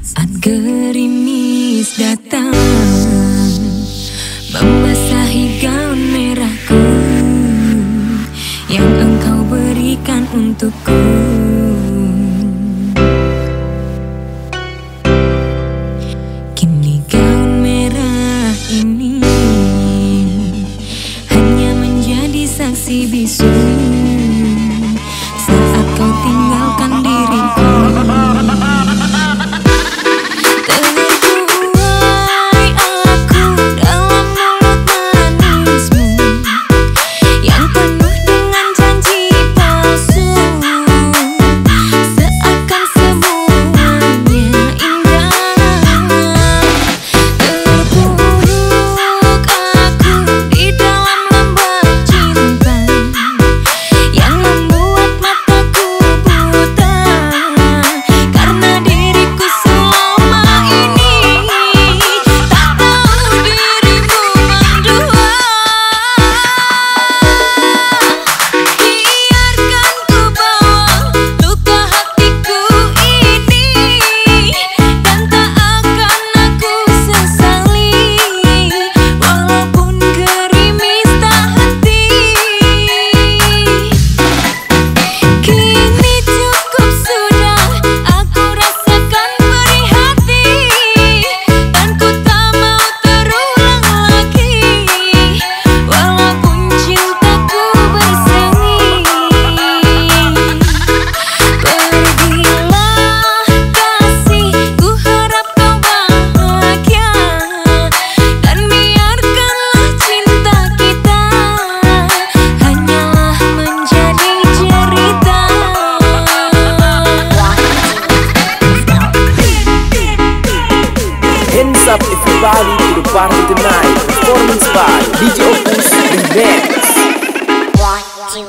Saat gerimis datang Membasahi gaun merahku Yang engkau berikan untukku. Bali to the party tonight. Performance by DJ Opus The Dance. One, two,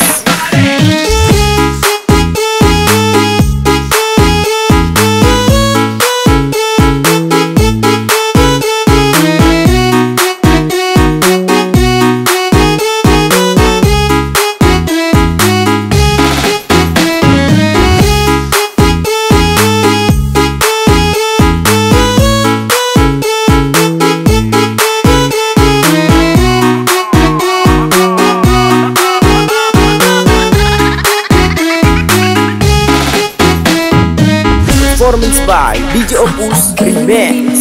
performance by DJ Opus Remix.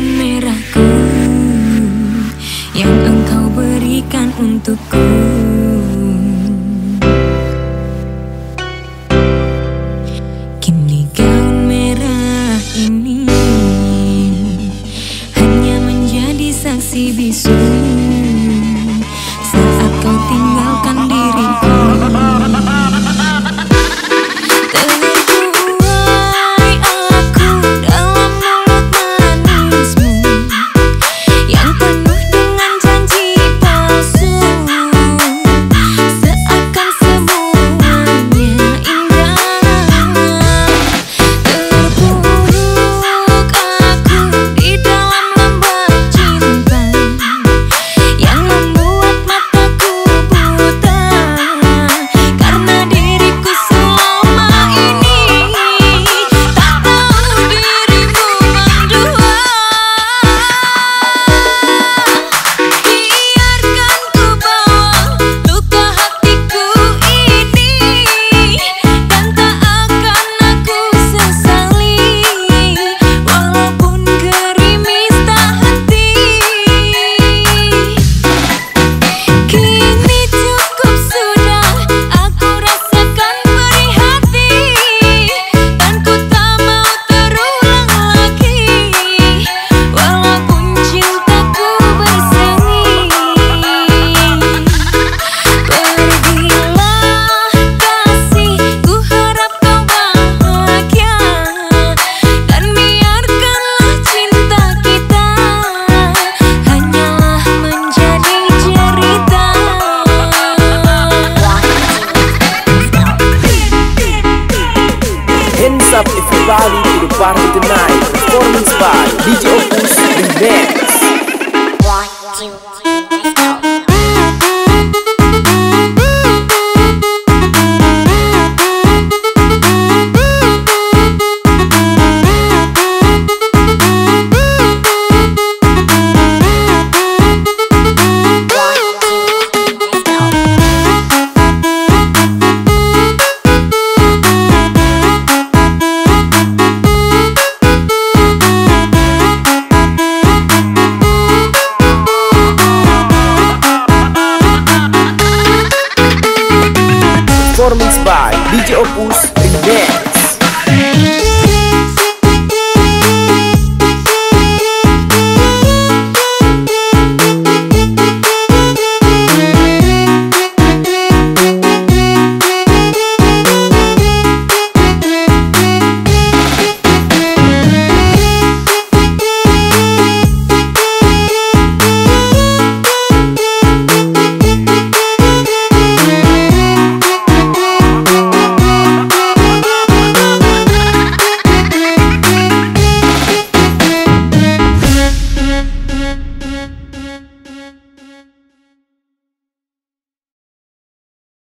Merahku Yang engkau berikan untukku. DJ